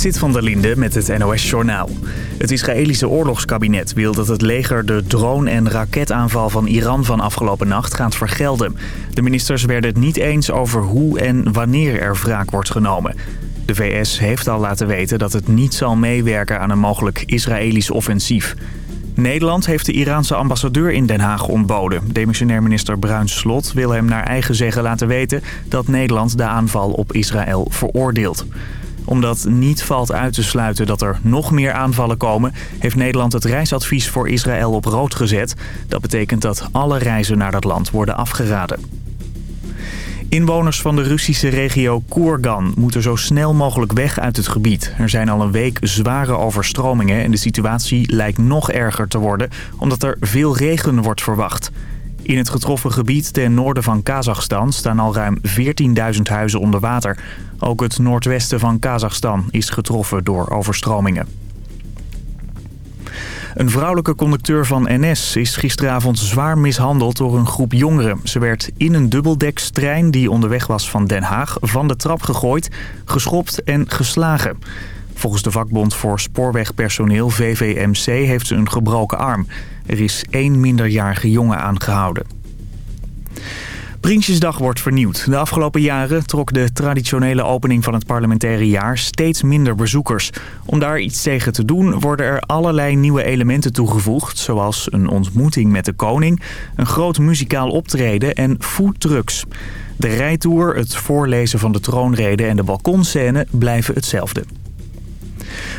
Zit van der Linde met het NOS-journaal. Het Israëlische oorlogskabinet wil dat het leger de drone- en raketaanval van Iran van afgelopen nacht gaat vergelden. De ministers werden het niet eens over hoe en wanneer er wraak wordt genomen. De VS heeft al laten weten dat het niet zal meewerken aan een mogelijk Israëlisch offensief. Nederland heeft de Iraanse ambassadeur in Den Haag ontboden. Demissionair minister Bruins Slot wil hem naar eigen zeggen laten weten... dat Nederland de aanval op Israël veroordeelt omdat niet valt uit te sluiten dat er nog meer aanvallen komen... heeft Nederland het reisadvies voor Israël op rood gezet. Dat betekent dat alle reizen naar dat land worden afgeraden. Inwoners van de Russische regio Kourgan moeten zo snel mogelijk weg uit het gebied. Er zijn al een week zware overstromingen en de situatie lijkt nog erger te worden... omdat er veel regen wordt verwacht. In het getroffen gebied ten noorden van Kazachstan staan al ruim 14.000 huizen onder water. Ook het noordwesten van Kazachstan is getroffen door overstromingen. Een vrouwelijke conducteur van NS is gisteravond zwaar mishandeld door een groep jongeren. Ze werd in een dubbeldekstrein die onderweg was van Den Haag van de trap gegooid, geschopt en geslagen. Volgens de vakbond voor spoorwegpersoneel VVMC heeft ze een gebroken arm. Er is één minderjarige jongen aangehouden. Prinsjesdag wordt vernieuwd. De afgelopen jaren trok de traditionele opening van het parlementaire jaar steeds minder bezoekers. Om daar iets tegen te doen worden er allerlei nieuwe elementen toegevoegd... zoals een ontmoeting met de koning, een groot muzikaal optreden en foodtrucks. De rijtour, het voorlezen van de troonrede en de balkonscène blijven hetzelfde.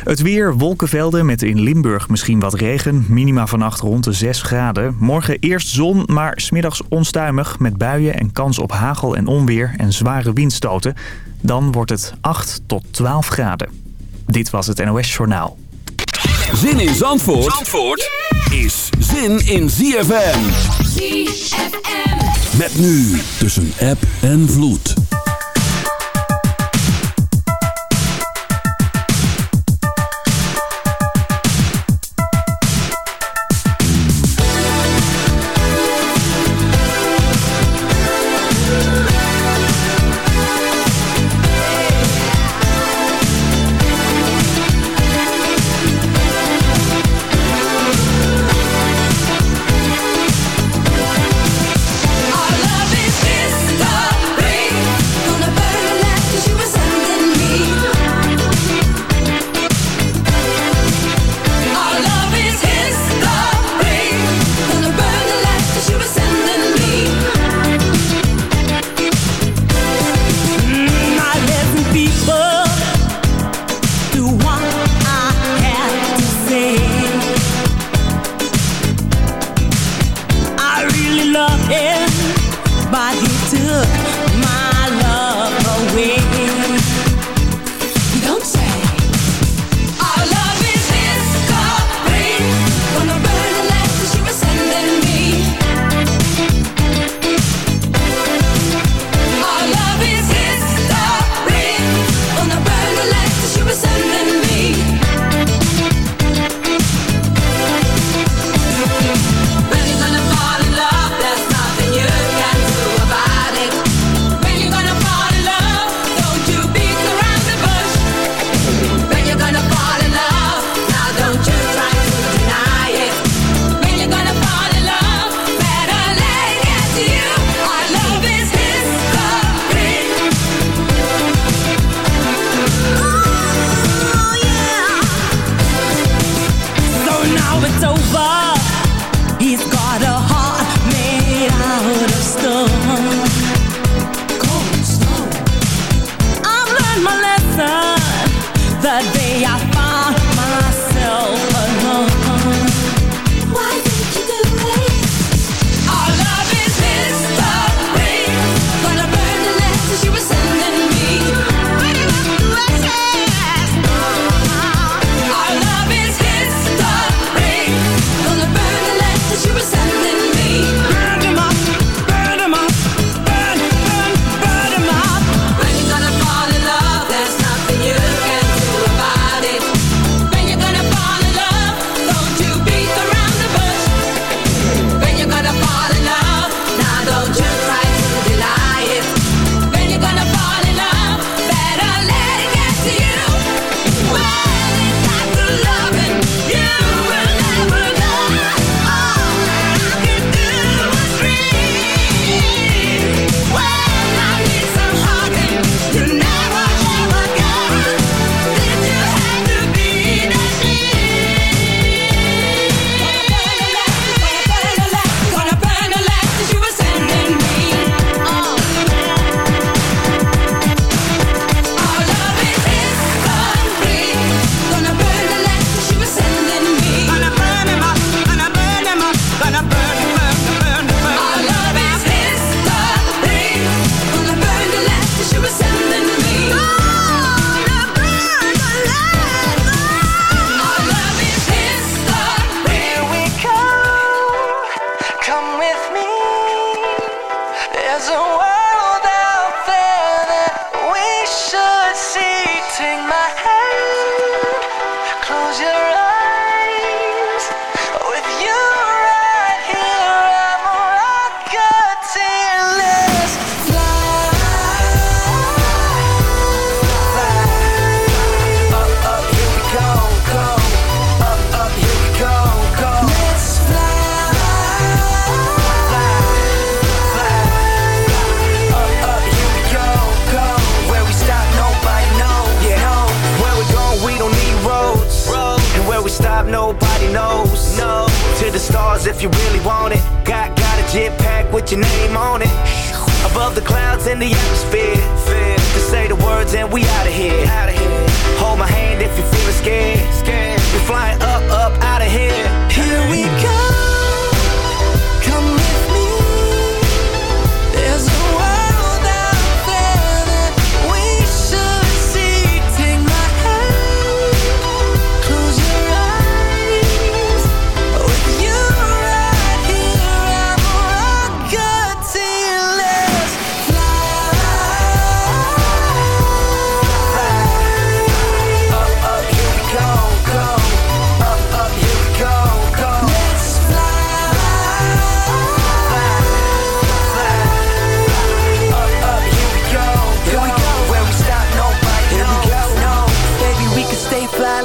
Het weer, wolkenvelden met in Limburg misschien wat regen. Minima vannacht rond de 6 graden. Morgen eerst zon, maar smiddags onstuimig met buien en kans op hagel en onweer en zware windstoten. Dan wordt het 8 tot 12 graden. Dit was het NOS Journaal. Zin in Zandvoort, Zandvoort is zin in ZFM. ZFM. Met nu tussen app en vloed.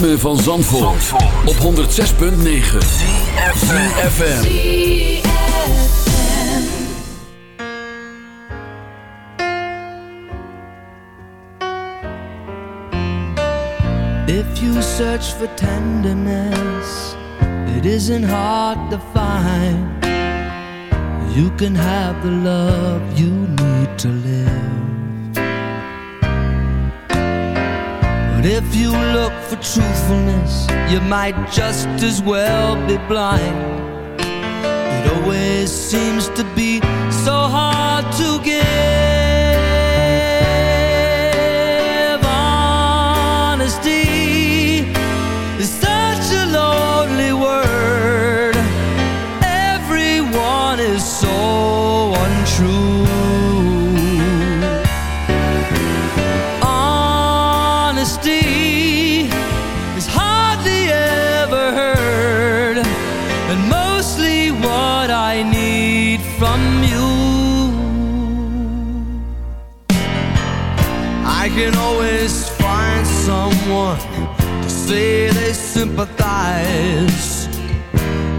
ritme van Zandvoort, Zandvoort. op 106.9 CFFM If you search for tenderness It isn't hard to find. You can have the love you need to live. But if you look truthfulness, you might just as well be blind. It always seems to be so hard to give.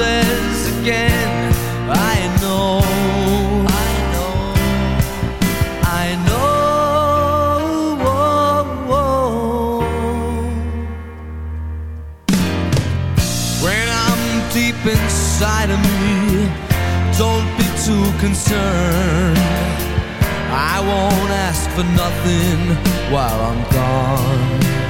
Promises again. I know, I know, I know. When I'm deep inside of me, don't be too concerned. I won't ask for nothing while I'm gone.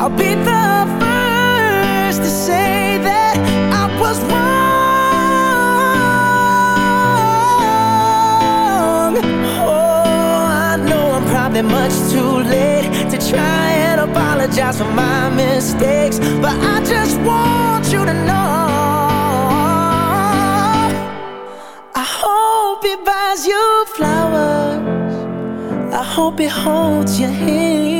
I'll be the first to say that I was wrong. Oh, I know I'm probably much too late to try and apologize for my mistakes, but I just want you to know. I hope he buys you flowers. I hope he holds your hand.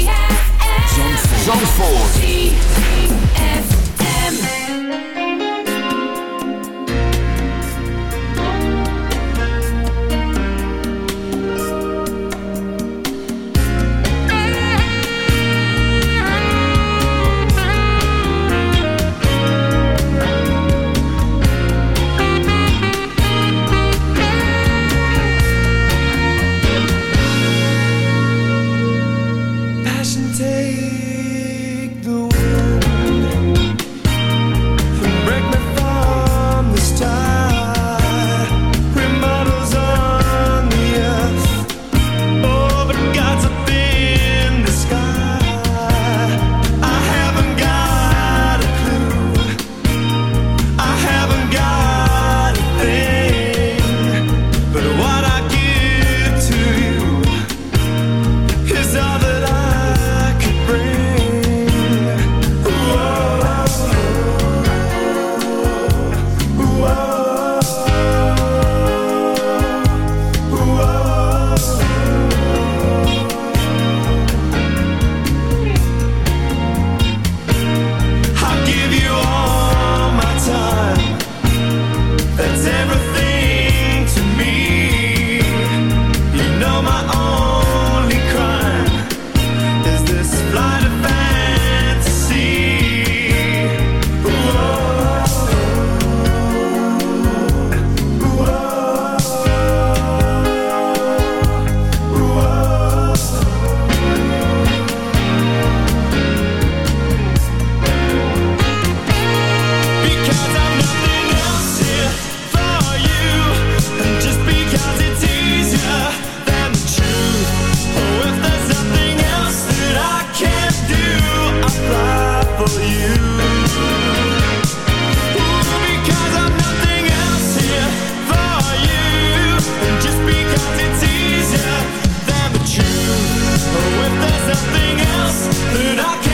Zandvoort. Just else it's easier than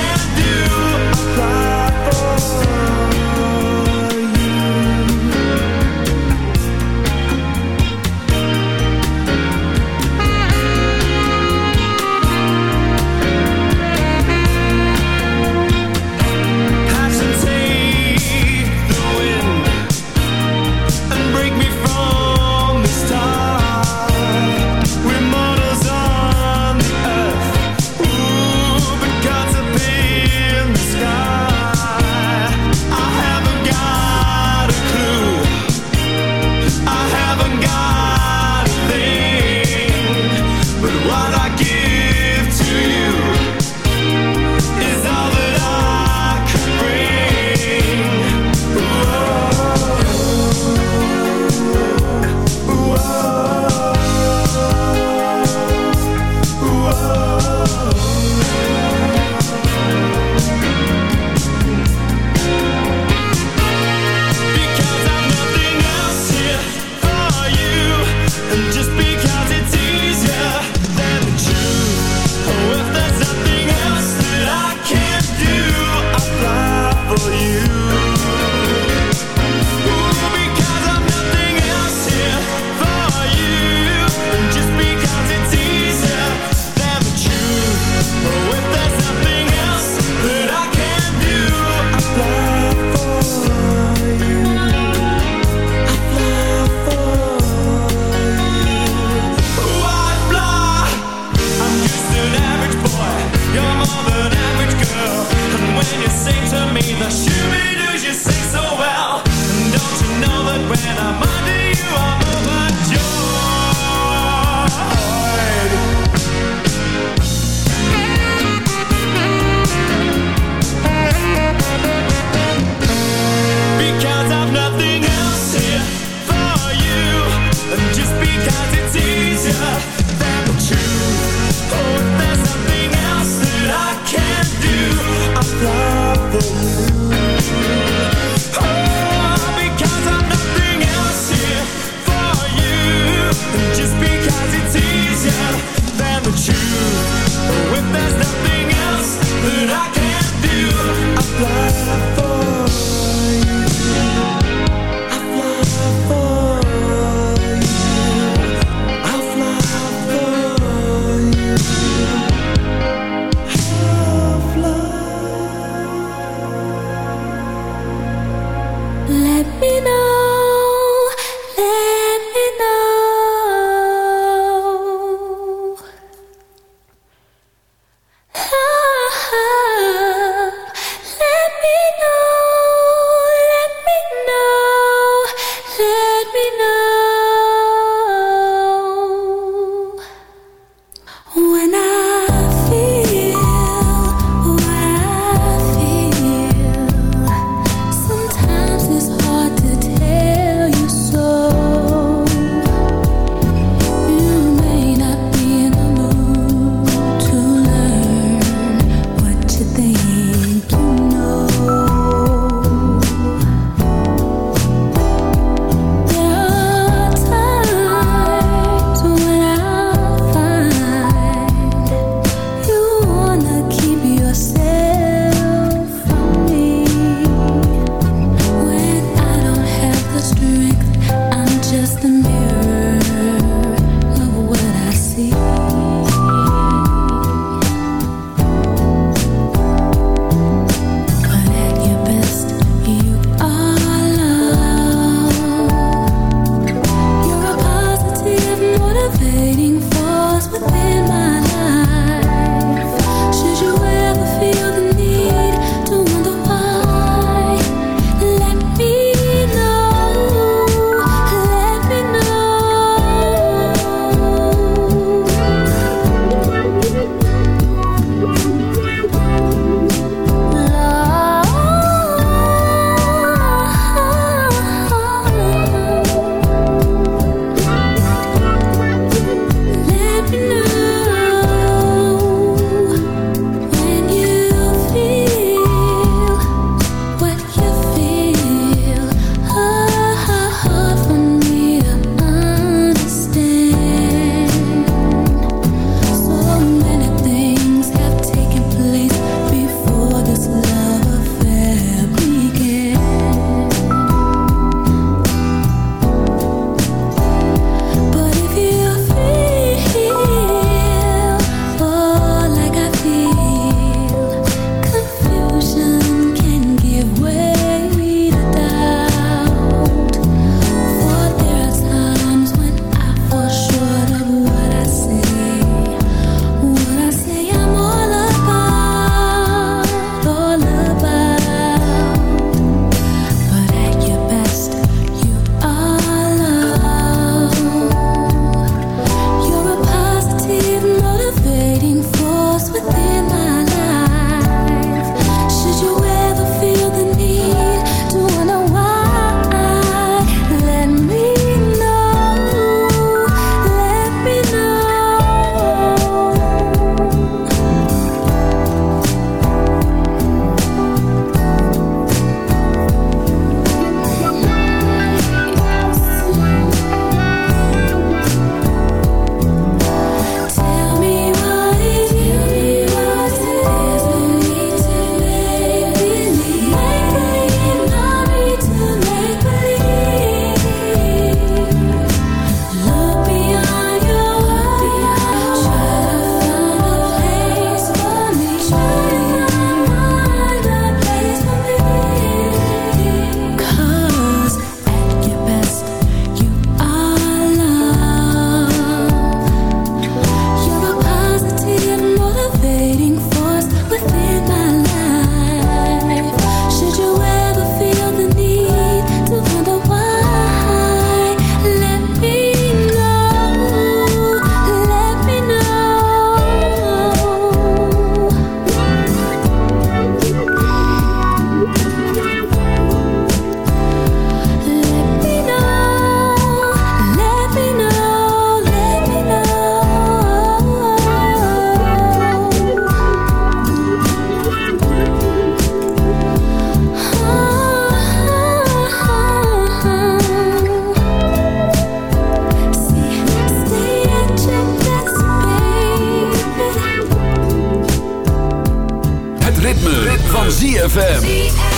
van ZFM.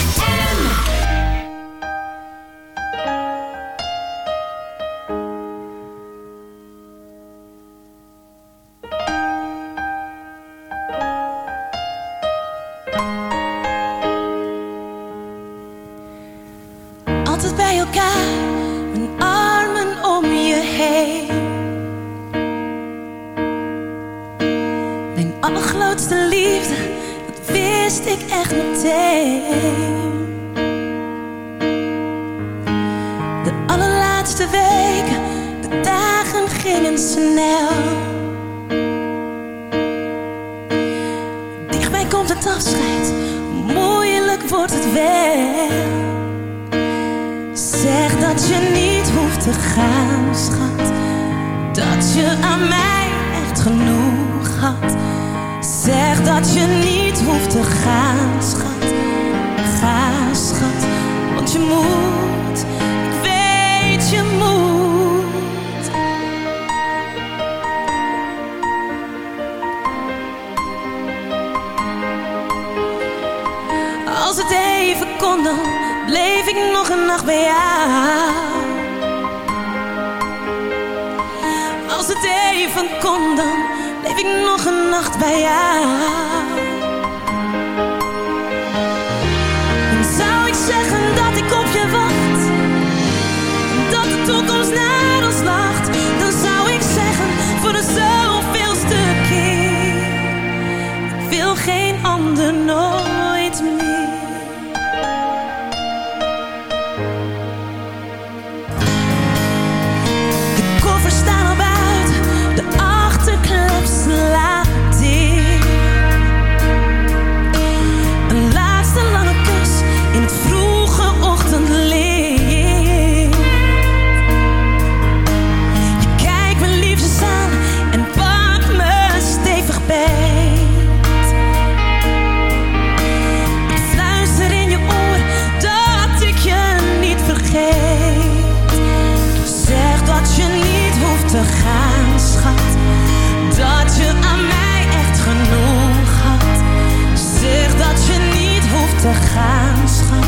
laten gaan, schat.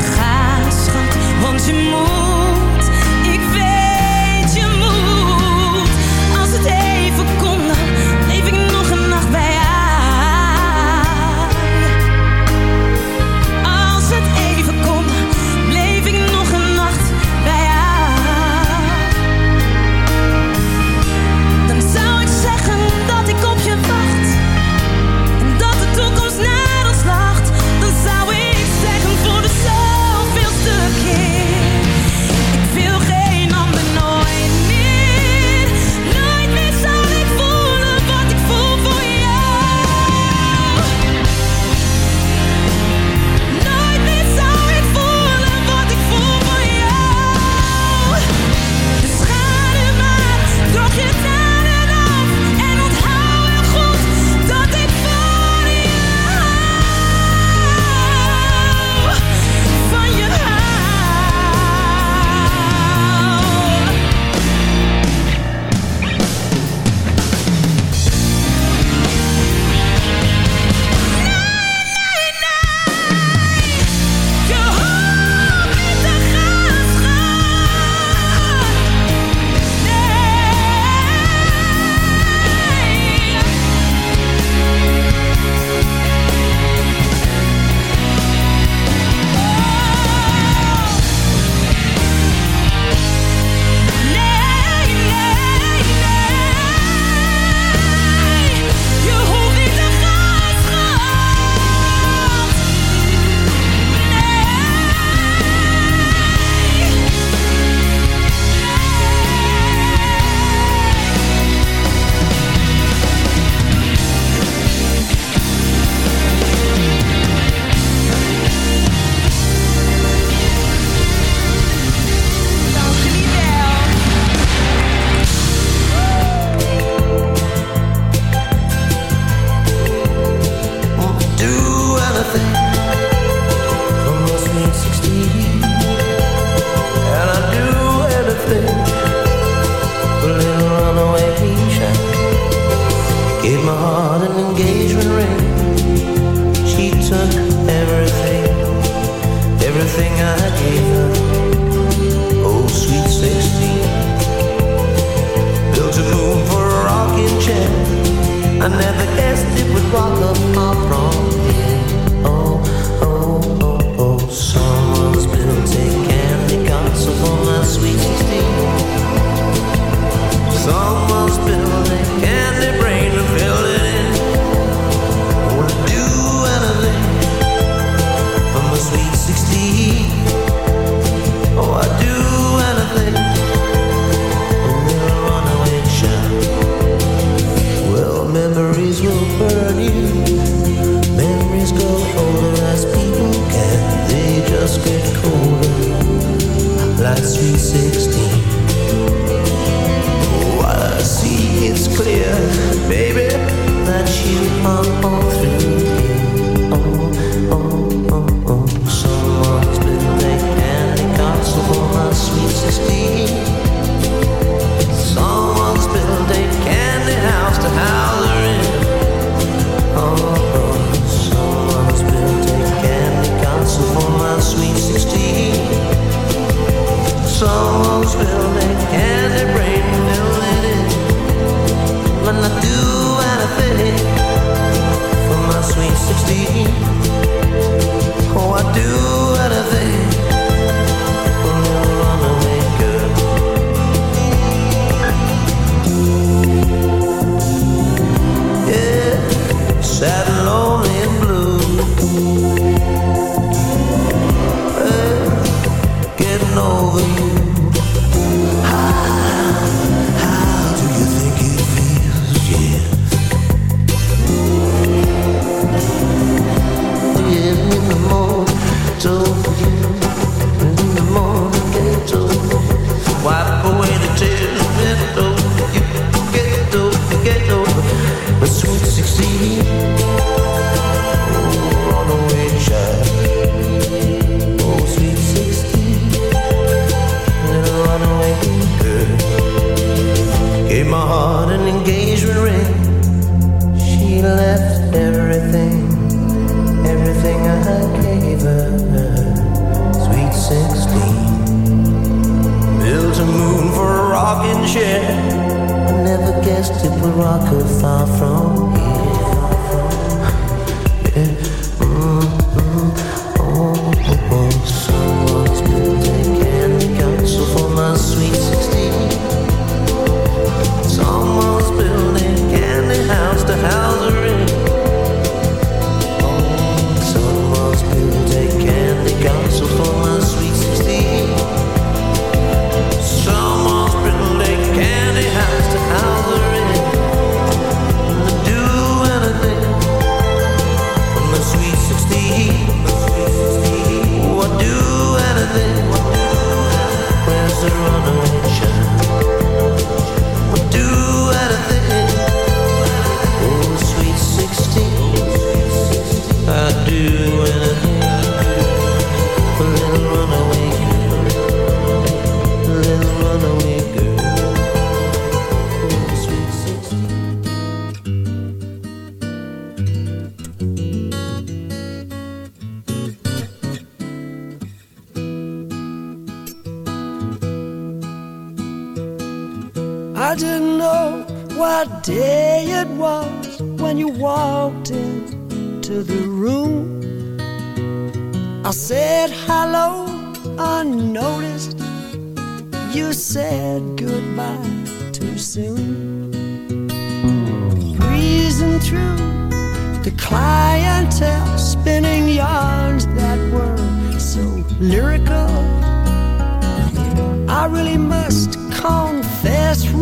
Ga, schat, want je moet.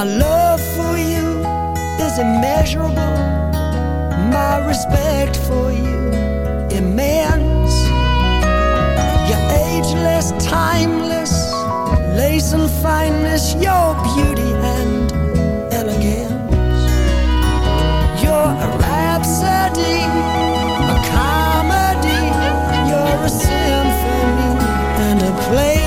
My love for you is immeasurable. My respect for you immense. You're ageless, timeless, lace and fineness, your beauty and elegance. You're a rhapsody, a comedy, you're a symphony and a play.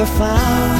ever found.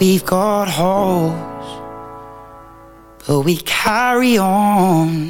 we've got holes. But we carry on.